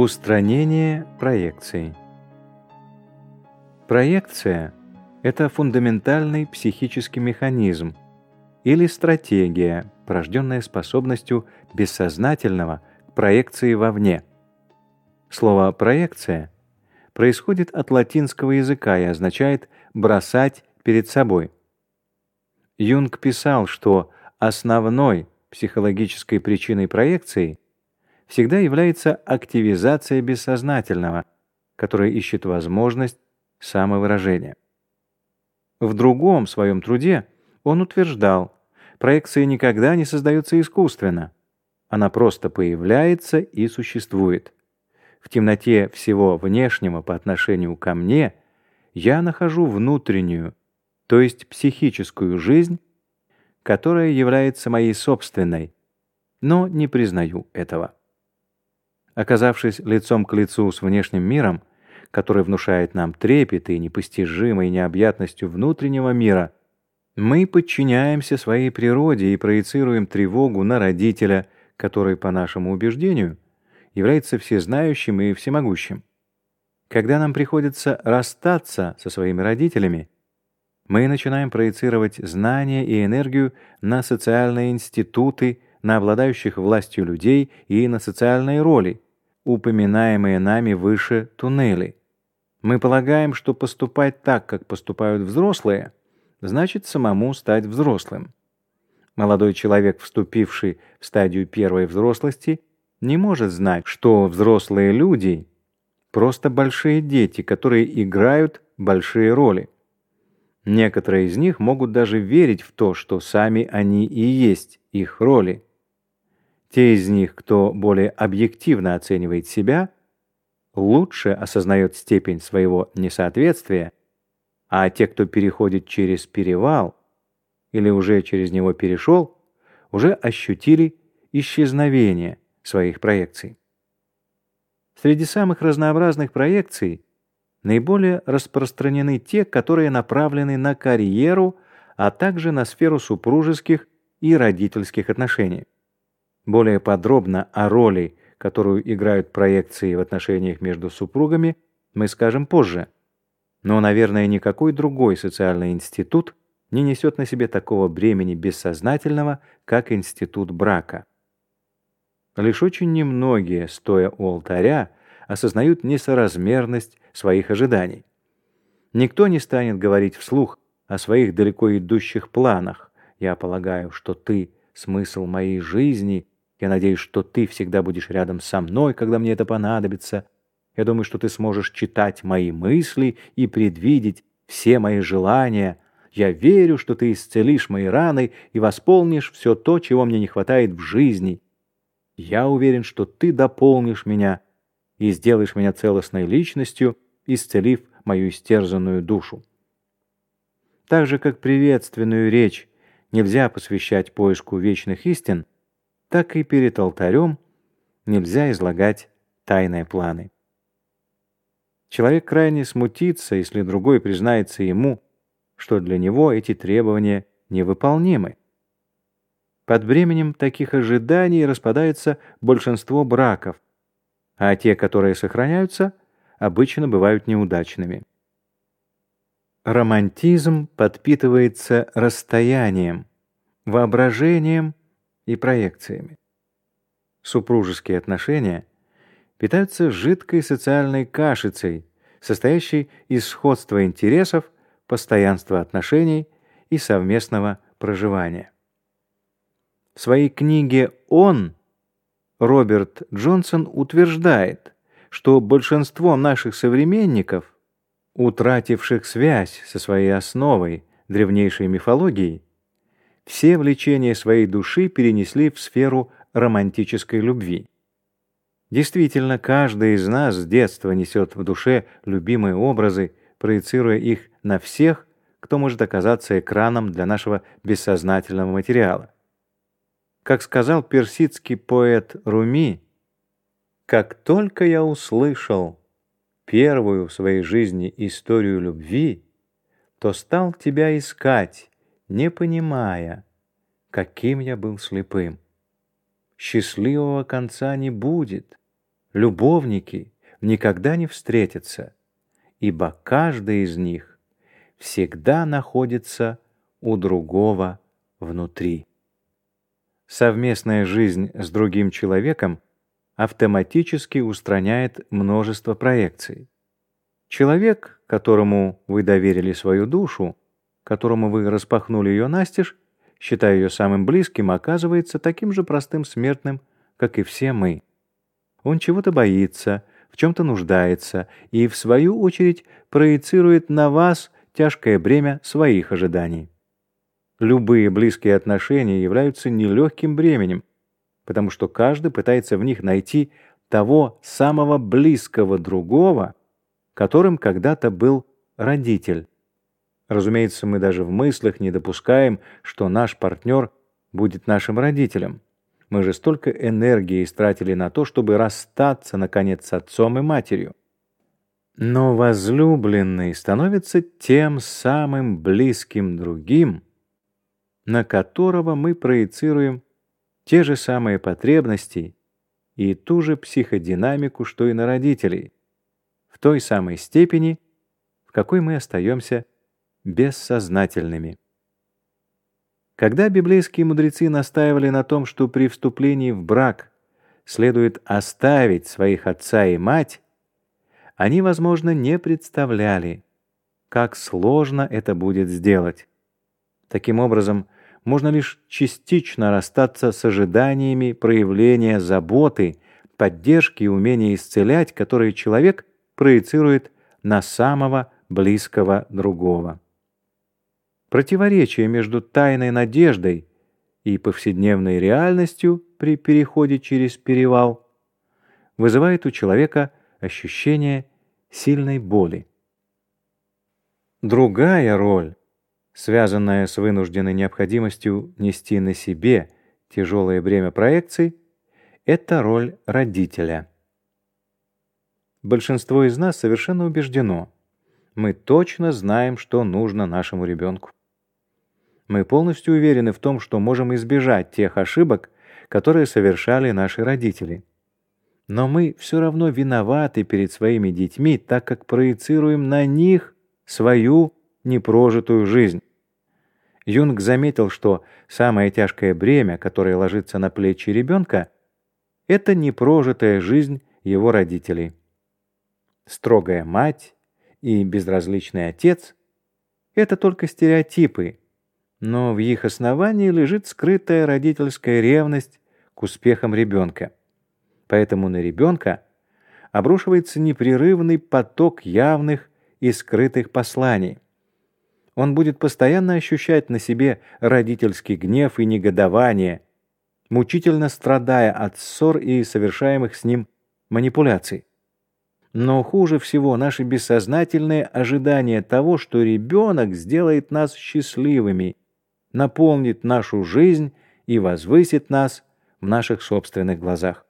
Устранение проекций. Проекция – это фундаментальный психический механизм или стратегия, порожденная способностью бессознательного к проекции вовне. Слово «проекция» происходит от латинского языка и означает «бросать перед собой». Юнг писал, что основной психологической причиной проекции – всегда является активизация бессознательного, которое ищет возможность самовыражения. В другом своем труде он утверждал, проекция никогда не создается искусственно. Она просто появляется и существует. В темноте всего внешнего по отношению ко мне я нахожу внутреннюю, то есть психическую жизнь, которая является моей собственной, но не признаю этого. Оказавшись лицом к лицу с внешним миром, который внушает нам трепет и непостижимой необъятностью внутреннего мира, мы подчиняемся своей природе и проецируем тревогу на родителя, который, по нашему убеждению, является всезнающим и всемогущим. Когда нам приходится расстаться со своими родителями, мы начинаем проецировать знания и энергию на социальные институты, на обладающих властью людей и на социальные роли, упоминаемые нами выше туннели. Мы полагаем, что поступать так, как поступают взрослые, значит самому стать взрослым. Молодой человек, вступивший в стадию первой взрослости, не может знать, что взрослые люди просто большие дети, которые играют большие роли. Некоторые из них могут даже верить в то, что сами они и есть их роли. Те из них, кто более объективно оценивает себя, лучше осознает степень своего несоответствия, а те, кто переходит через перевал или уже через него перешел, уже ощутили исчезновение своих проекций. Среди самых разнообразных проекций наиболее распространены те, которые направлены на карьеру, а также на сферу супружеских и родительских отношений. Более подробно о роли, которую играют проекции в отношениях между супругами, мы скажем позже. Но, наверное, никакой другой социальный институт не несет на себе такого бремени бессознательного, как институт брака. Лишь очень немногие, стоя у алтаря, осознают несоразмерность своих ожиданий. Никто не станет говорить вслух о своих далеко идущих планах. Я полагаю, что ты — смысл моей жизни, я надеюсь, что ты всегда будешь рядом со мной, когда мне это понадобится. Я думаю, что ты сможешь читать мои мысли и предвидеть все мои желания. Я верю, что ты исцелишь мои раны и восполнишь все то, чего мне не хватает в жизни. Я уверен, что ты дополнишь меня и сделаешь меня целостной личностью, исцелив мою истерзанную душу. Так же, как приветственную речь нельзя посвящать поиску вечных истин, так и перед алтарем нельзя излагать тайные планы. Человек крайне смутится, если другой признается ему, что для него эти требования невыполнимы. Под бременем таких ожиданий распадается большинство браков, а те, которые сохраняются, обычно бывают неудачными. Романтизм подпитывается расстоянием, воображением и проекциями. Супружеские отношения питаются жидкой социальной кашицей, состоящей из сходства интересов, постоянства отношений и совместного проживания. В своей книге «Он» Роберт Джонсон утверждает, что большинство наших современников, утративших связь со своей основой, древнейшей мифологией, все влечения своей души перенесли в сферу романтической любви. Действительно, каждый из нас с детства несет в душе любимые образы, проецируя их на всех, кто может оказаться экраном для нашего бессознательного материала. Как сказал персидский поэт Руми, «Как только я услышал первую в своей жизни историю любви, то стал тебя искать, не понимая, каким я был слепым. Счастливого конца не будет. любовники никогда не встретятся, ибо каждый из них всегда находится у другого внутри. Совместная жизнь с другим человеком автоматически устраняет множество проекций. Человек, которому вы доверили свою душу, которому вы распахнули ее настежь, считая ее самым близким, оказывается таким же простым смертным, как и все мы. Он чего-то боится, в чем-то нуждается и, в свою очередь, проецирует на вас тяжкое бремя своих ожиданий. Любые близкие отношения являются нелегким бременем, потому что каждый пытается в них найти того самого близкого другого, которым когда-то был родитель. Разумеется, мы даже в мыслях не допускаем, что наш партнер будет нашим родителем. Мы же столько энергии истратили на то, чтобы расстаться, наконец, с отцом и матерью. Но возлюбленный становится тем самым близким другим, на которого мы проецируем те же самые потребности и ту же психодинамику, что и на родителей, в той самой степени, в какой мы остаемся бессознательными. Когда библейские мудрецы настаивали на том, что при вступлении в брак следует оставить своих отца и мать, они, возможно, не представляли, как сложно это будет сделать. Таким образом, можно лишь частично расстаться с ожиданиями проявления заботы, поддержки и умения исцелять, которые человек проецирует на самого близкого другого. Противоречие между тайной надеждой и повседневной реальностью при переходе через перевал вызывает у человека ощущение сильной боли. Другая роль связанная с вынужденной необходимостью нести на себе тяжелое бремя проекций, это роль родителя. Большинство из нас совершенно убеждено, мы точно знаем, что нужно нашему ребенку. Мы полностью уверены в том, что можем избежать тех ошибок, которые совершали наши родители. Но мы все равно виноваты перед своими детьми, так как проецируем на них свою непрожитую жизнь. Юнг заметил, что самое тяжкое бремя, которое ложится на плечи ребенка, это непрожитая жизнь его родителей. Строгая мать и безразличный отец — это только стереотипы, но в их основании лежит скрытая родительская ревность к успехам ребенка. Поэтому на ребенка обрушивается непрерывный поток явных и скрытых посланий — он будет постоянно ощущать на себе родительский гнев и негодование, мучительно страдая от ссор и совершаемых с ним манипуляций. Но хуже всего наши бессознательные ожидания того, что ребенок сделает нас счастливыми, наполнит нашу жизнь и возвысит нас в наших собственных глазах.